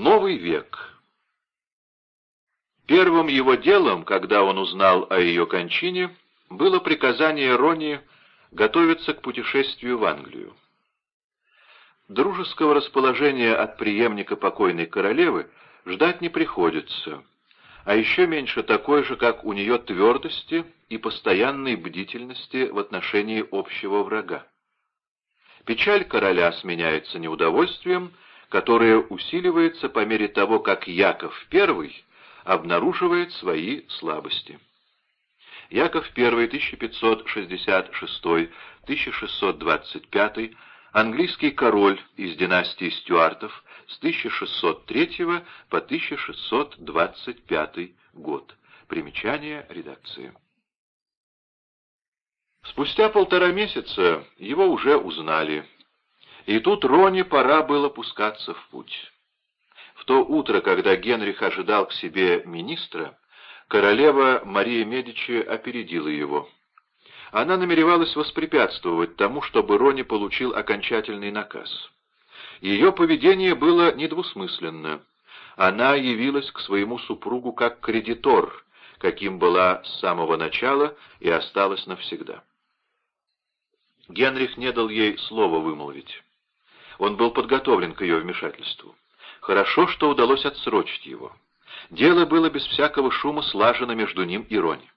Новый век. Первым его делом, когда он узнал о ее кончине, было приказание Рони готовиться к путешествию в Англию. Дружеского расположения от преемника покойной королевы ждать не приходится, а еще меньше такой же, как у нее твердости и постоянной бдительности в отношении общего врага. Печаль короля сменяется неудовольствием, которое усиливается по мере того, как Яков I обнаруживает свои слабости. Яков I, 1566-1625, английский король из династии Стюартов с 1603 по 1625 год. Примечание редакции. Спустя полтора месяца его уже узнали, и тут Рони пора было пускаться в путь. В то утро, когда Генрих ожидал к себе министра, королева Мария Медичи опередила его. Она намеревалась воспрепятствовать тому, чтобы Рони получил окончательный наказ. Ее поведение было недвусмысленно. Она явилась к своему супругу как кредитор, каким была с самого начала и осталась навсегда. Генрих не дал ей слова вымолвить. Он был подготовлен к ее вмешательству. Хорошо, что удалось отсрочить его. Дело было без всякого шума слажено между ним и Рони.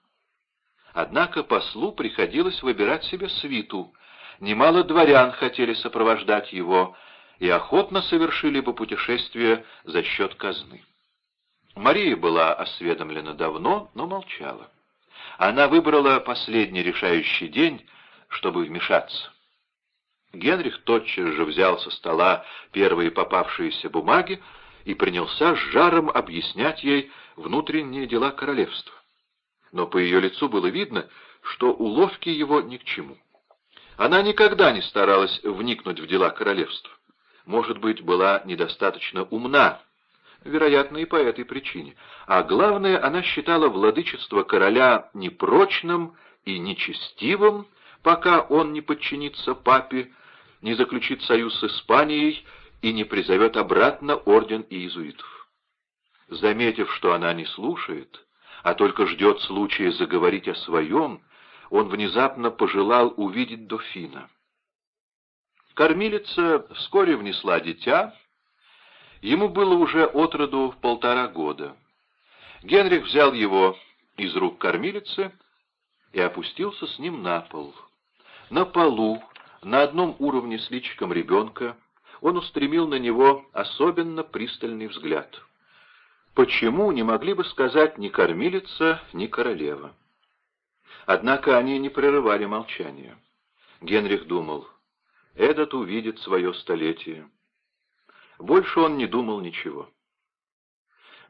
Однако послу приходилось выбирать себе свиту. Немало дворян хотели сопровождать его и охотно совершили бы путешествие за счет казны. Мария была осведомлена давно, но молчала. Она выбрала последний решающий день, чтобы вмешаться. Генрих тотчас же взял со стола первые попавшиеся бумаги и принялся с жаром объяснять ей внутренние дела королевства. Но по ее лицу было видно, что уловки его ни к чему. Она никогда не старалась вникнуть в дела королевства. Может быть, была недостаточно умна, вероятно, и по этой причине. А главное, она считала владычество короля непрочным и нечестивым, пока он не подчинится папе, не заключит союз с Испанией и не призовет обратно орден иезуитов. Заметив, что она не слушает, а только ждет случая заговорить о своем, он внезапно пожелал увидеть дофина. Кормилица вскоре внесла дитя, ему было уже от роду полтора года. Генрих взял его из рук кормилицы и опустился с ним на пол. На полу, на одном уровне с личиком ребенка он устремил на него особенно пристальный взгляд. Почему, не могли бы сказать ни кормилица, ни королева. Однако они не прерывали молчания. Генрих думал, этот увидит свое столетие. Больше он не думал ничего.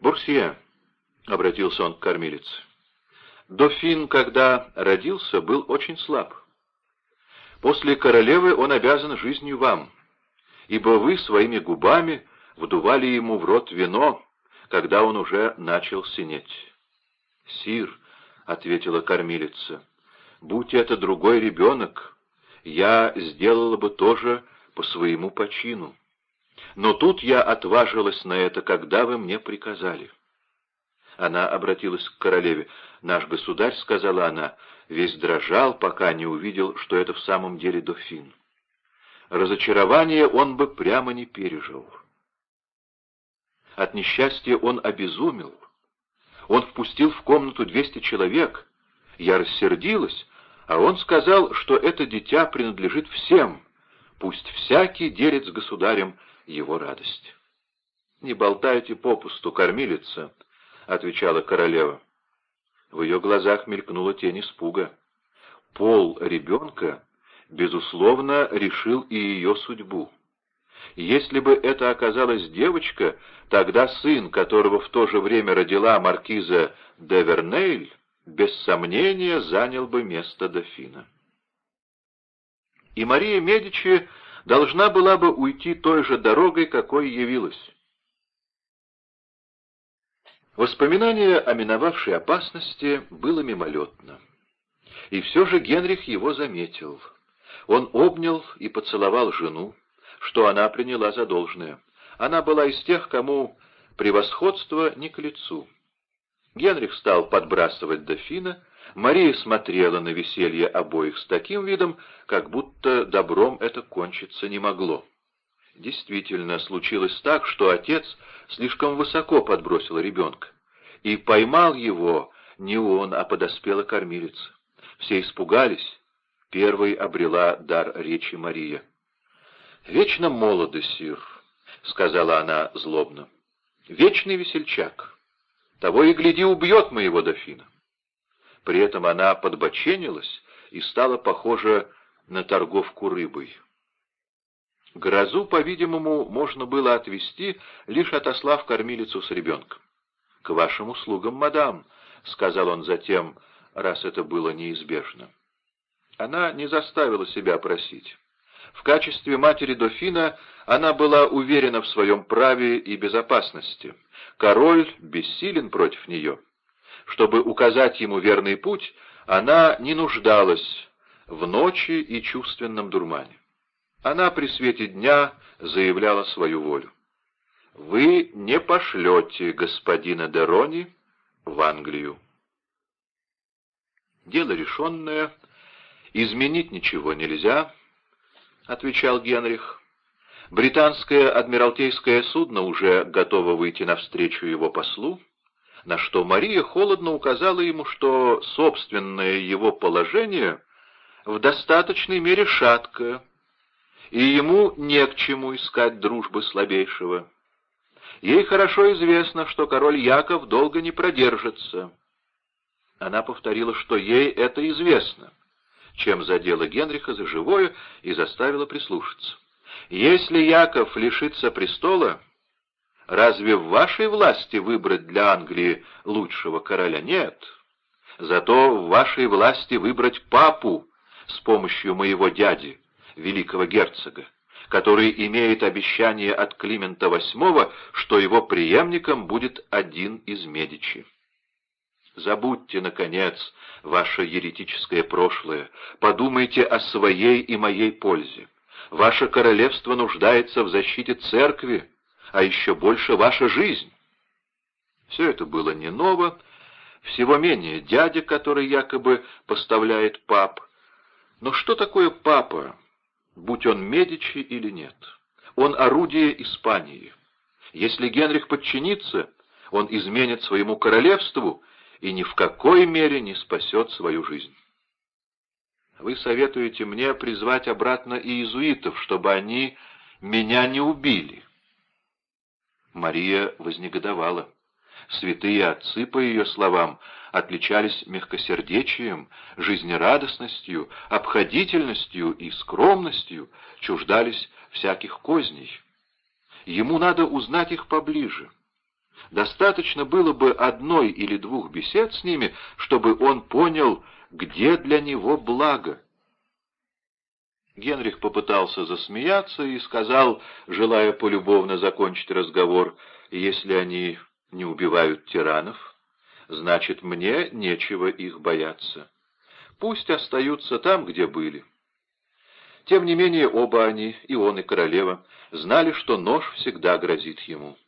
«Бурсье», — обратился он к кормилице, — «дофин, когда родился, был очень слаб. После королевы он обязан жизнью вам, ибо вы своими губами вдували ему в рот вино, когда он уже начал синеть. «Сир», — ответила кормилица, — «будь это другой ребенок, я сделала бы тоже по своему почину. Но тут я отважилась на это, когда вы мне приказали». Она обратилась к королеве. «Наш государь», — сказала она, — весь дрожал, пока не увидел, что это в самом деле дофин. Разочарование он бы прямо не пережил. От несчастья он обезумел. Он впустил в комнату двести человек. Я рассердилась, а он сказал, что это дитя принадлежит всем. Пусть всякий делит с государем его радость. «Не болтайте попусту, кормилица», — отвечала королева. В ее глазах мелькнула тень испуга. Пол ребенка, безусловно, решил и ее судьбу. Если бы это оказалась девочка, тогда сын, которого в то же время родила маркиза де Вернейль, без сомнения занял бы место дофина. И Мария Медичи должна была бы уйти той же дорогой, какой явилась. Воспоминание о миновавшей опасности было мимолетно. И все же Генрих его заметил. Он обнял и поцеловал жену, что она приняла за должное. она была из тех, кому превосходство не к лицу. Генрих стал подбрасывать дофина, Мария смотрела на веселье обоих с таким видом, как будто добром это кончиться не могло. Действительно, случилось так, что отец слишком высоко подбросил ребенка, и поймал его не он, а подоспела кормилица. Все испугались, первой обрела дар речи Мария. «Вечно молоды, сир», — сказала она злобно. «Вечный весельчак. Того и гляди, убьет моего дофина». При этом она подбоченилась и стала похожа на торговку рыбой. Грозу, по-видимому, можно было отвести, лишь отослав кормилицу с ребенком. «К вашим услугам, мадам», — сказал он затем, раз это было неизбежно. Она не заставила себя просить. В качестве матери дофина она была уверена в своем праве и безопасности. Король бессилен против нее. Чтобы указать ему верный путь, она не нуждалась в ночи и чувственном дурмане. Она при свете дня заявляла свою волю. «Вы не пошлете господина Дерони в Англию». Дело решенное, изменить ничего нельзя, — отвечал Генрих. Британское адмиралтейское судно уже готово выйти навстречу его послу, на что Мария холодно указала ему, что собственное его положение в достаточной мере шаткое, и ему не к чему искать дружбы слабейшего. Ей хорошо известно, что король Яков долго не продержится. Она повторила, что ей это известно, чем задела Генриха за живое и заставила прислушаться. «Если Яков лишится престола, разве в вашей власти выбрать для Англии лучшего короля? Нет. Зато в вашей власти выбрать папу с помощью моего дяди, великого герцога, который имеет обещание от Климента VIII, что его преемником будет один из Медичи. Забудьте, наконец, ваше еретическое прошлое, подумайте о своей и моей пользе. Ваше королевство нуждается в защите церкви, а еще больше ваша жизнь. Все это было не ново, всего менее дядя, который якобы поставляет пап. Но что такое папа, будь он Медичи или нет? Он орудие Испании. Если Генрих подчинится, он изменит своему королевству и ни в какой мере не спасет свою жизнь. Вы советуете мне призвать обратно иезуитов, чтобы они меня не убили. Мария вознегодовала. Святые отцы, по ее словам, отличались мягкосердечием, жизнерадостностью, обходительностью и скромностью, чуждались всяких козней. Ему надо узнать их поближе. Достаточно было бы одной или двух бесед с ними, чтобы он понял, где для него благо. Генрих попытался засмеяться и сказал, желая полюбовно закончить разговор, «Если они не убивают тиранов, значит, мне нечего их бояться. Пусть остаются там, где были». Тем не менее, оба они, и он, и королева, знали, что нож всегда грозит ему.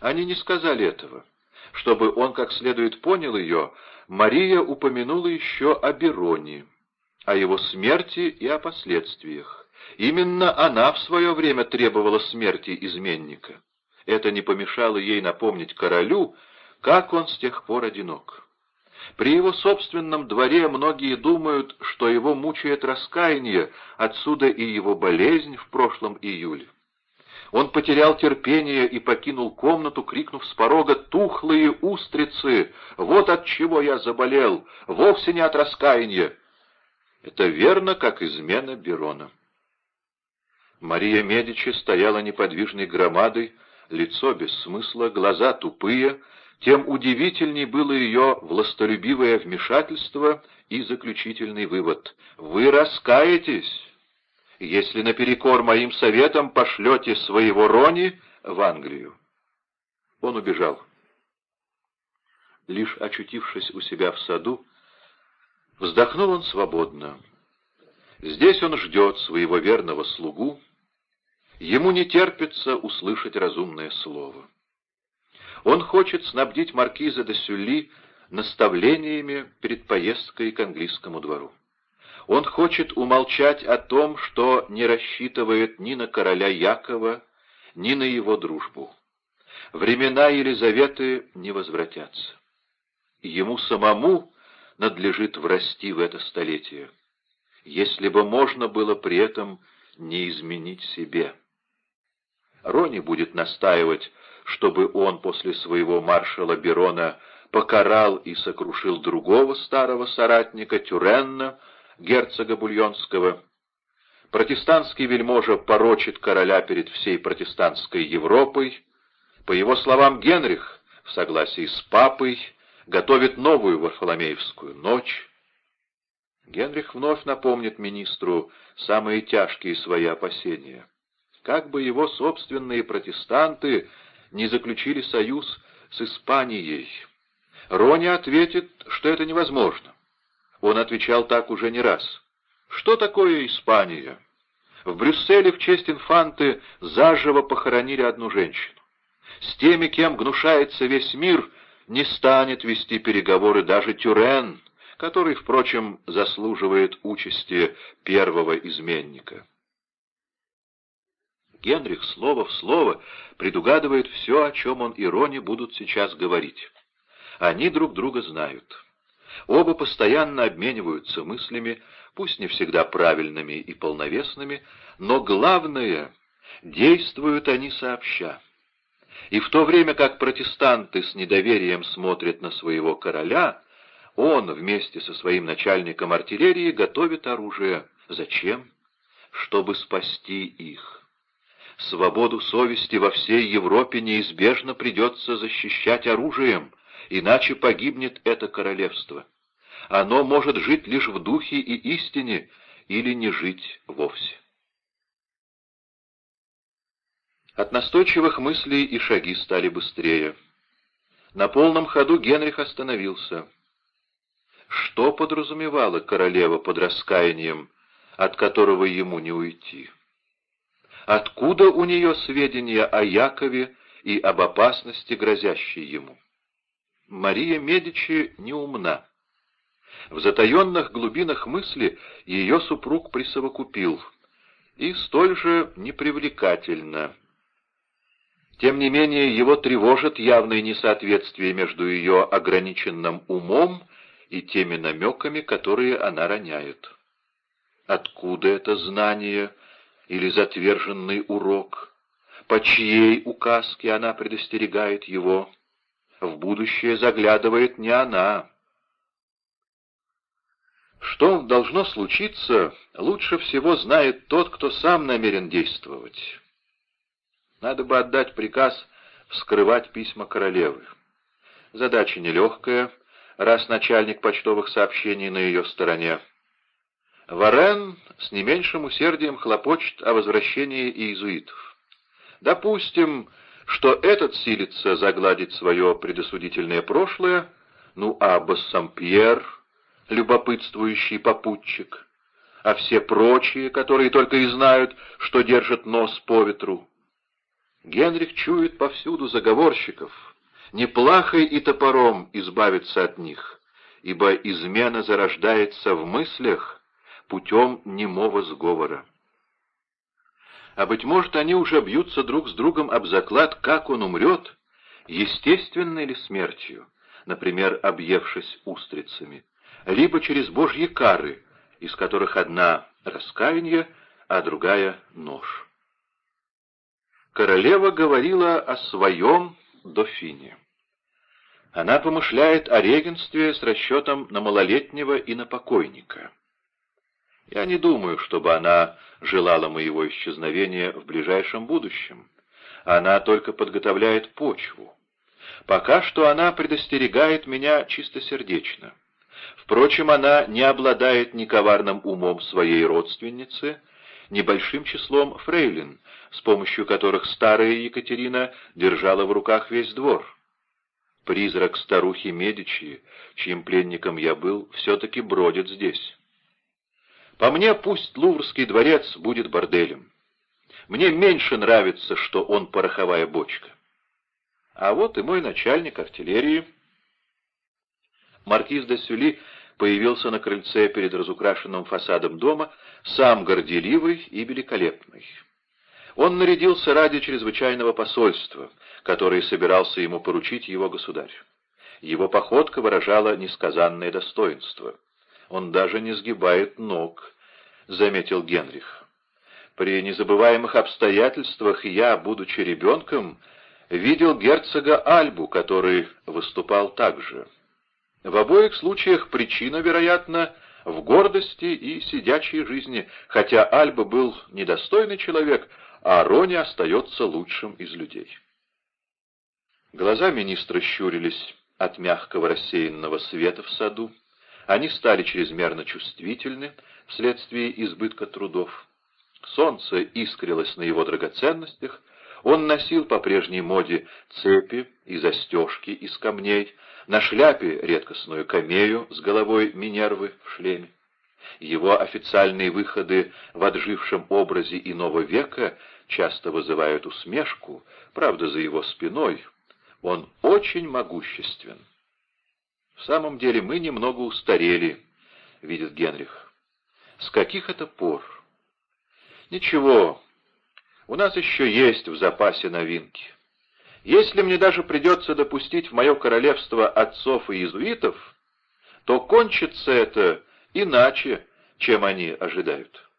Они не сказали этого. Чтобы он как следует понял ее, Мария упомянула еще о Бероне о его смерти и о последствиях. Именно она в свое время требовала смерти изменника. Это не помешало ей напомнить королю, как он с тех пор одинок. При его собственном дворе многие думают, что его мучает раскаяние, отсюда и его болезнь в прошлом июле. Он потерял терпение и покинул комнату, крикнув с порога «Тухлые устрицы! Вот от чего я заболел! Вовсе не от раскаяния!» Это верно, как измена Берона. Мария Медичи стояла неподвижной громадой, лицо без смысла, глаза тупые, тем удивительней было ее властолюбивое вмешательство и заключительный вывод. «Вы раскаетесь, если наперекор моим советам пошлете своего Рони в Англию». Он убежал. Лишь очутившись у себя в саду, Вздохнул он свободно. Здесь он ждет своего верного слугу, Ему не терпится услышать разумное слово. Он хочет снабдить маркиза де Сюлли наставлениями перед поездкой к английскому двору. Он хочет умолчать о том, что не рассчитывает ни на короля Якова, ни на его дружбу. Времена Елизаветы не возвратятся. Ему самому надлежит врасти в это столетие, если бы можно было при этом не изменить себе. Рони будет настаивать, чтобы он после своего маршала Берона покарал и сокрушил другого старого соратника Тюренна, герцога Бульонского. Протестантский вельможа порочит короля перед всей протестантской Европой. По его словам, Генрих, в согласии с папой, готовит новую Варфоломеевскую ночь. Генрих вновь напомнит министру самые тяжкие свои опасения. Как бы его собственные протестанты не заключили союз с Испанией. Рони ответит, что это невозможно. Он отвечал так уже не раз. Что такое Испания? В Брюсселе в честь инфанты заживо похоронили одну женщину. С теми, кем гнушается весь мир, не станет вести переговоры даже Тюрен, который, впрочем, заслуживает участи первого изменника. Генрих слово в слово предугадывает все, о чем он и Рони будут сейчас говорить. Они друг друга знают. Оба постоянно обмениваются мыслями, пусть не всегда правильными и полновесными, но главное — действуют они сообща. И в то время как протестанты с недоверием смотрят на своего короля, он вместе со своим начальником артиллерии готовит оружие. Зачем? Чтобы спасти их. Свободу совести во всей Европе неизбежно придется защищать оружием, иначе погибнет это королевство. Оно может жить лишь в духе и истине или не жить вовсе. От настойчивых мыслей и шаги стали быстрее. На полном ходу Генрих остановился. Что подразумевала королева под раскаянием, от которого ему не уйти? Откуда у нее сведения о Якове и об опасности, грозящей ему? Мария Медичи не умна. В затаенных глубинах мысли ее супруг присовокупил, и столь же непривлекательно. Тем не менее, его тревожит явное несоответствие между ее ограниченным умом и теми намеками, которые она роняет. Откуда это знание или затверженный урок, по чьей указке она предостерегает его. В будущее заглядывает не она. Что должно случиться, лучше всего знает тот, кто сам намерен действовать. Надо бы отдать приказ вскрывать письма королевы. Задача нелегкая, раз начальник почтовых сообщений на ее стороне. Варен с не меньшим усердием хлопочет о возвращении иезуитов. Допустим, что этот силится загладить свое предосудительное прошлое, ну а Бассампьер, любопытствующий попутчик, а все прочие, которые только и знают, что держат нос по ветру. Генрих чует повсюду заговорщиков, не плахой и топором избавиться от них, ибо измена зарождается в мыслях, путем немого сговора. А быть может, они уже бьются друг с другом об заклад, как он умрет, естественной ли смертью, например, объевшись устрицами, либо через божьи кары, из которых одна — раскаяние, а другая — нож. Королева говорила о своем дофине. Она помышляет о регенстве с расчетом на малолетнего и на покойника. Я не думаю, чтобы она желала моего исчезновения в ближайшем будущем. Она только подготовляет почву. Пока что она предостерегает меня чистосердечно. Впрочем, она не обладает ни коварным умом своей родственницы, ни большим числом фрейлин, с помощью которых старая Екатерина держала в руках весь двор. Призрак старухи Медичи, чьим пленником я был, все-таки бродит здесь. По мне, пусть Луврский дворец будет борделем. Мне меньше нравится, что он пороховая бочка. А вот и мой начальник артиллерии. Маркиз де Сюли появился на крыльце перед разукрашенным фасадом дома, сам горделивый и великолепный. Он нарядился ради чрезвычайного посольства, которое собирался ему поручить его государь. Его походка выражала несказанное достоинство. Он даже не сгибает ног, — заметил Генрих. При незабываемых обстоятельствах я, будучи ребенком, видел герцога Альбу, который выступал так же. В обоих случаях причина, вероятно, в гордости и сидячей жизни, хотя Альба был недостойный человек, а Рони остается лучшим из людей. Глаза министра щурились от мягкого рассеянного света в саду. Они стали чрезмерно чувствительны вследствие избытка трудов. Солнце искрилось на его драгоценностях, он носил по прежней моде цепи и застежки из камней, на шляпе редкостную камею с головой Минервы в шлеме. Его официальные выходы в отжившем образе иного века часто вызывают усмешку, правда, за его спиной. Он очень могуществен. В самом деле мы немного устарели, видит Генрих. С каких это пор? Ничего, у нас еще есть в запасе новинки. Если мне даже придется допустить в мое королевство отцов и иезуитов, то кончится это иначе, чем они ожидают.